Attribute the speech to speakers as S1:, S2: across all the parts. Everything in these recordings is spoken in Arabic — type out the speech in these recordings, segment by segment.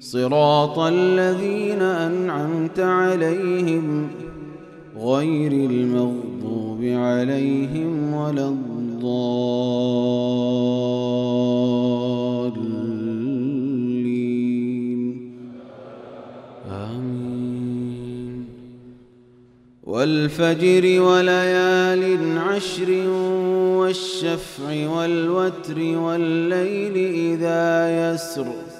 S1: صراط الذين أنعمت عليهم غير المغضوب عليهم ولا الضالين. آمين. والفجر وليال عشر والشفع والوتر والليل إذا يسر.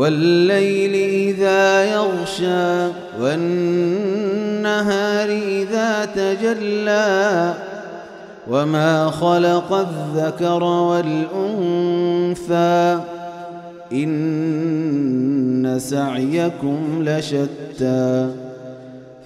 S1: والليل إذا يغشى والنهار إذا تجلى وما خلق الذكر والأنثى إن سعيكم لشتى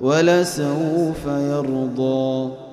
S1: ولسوف يرضى.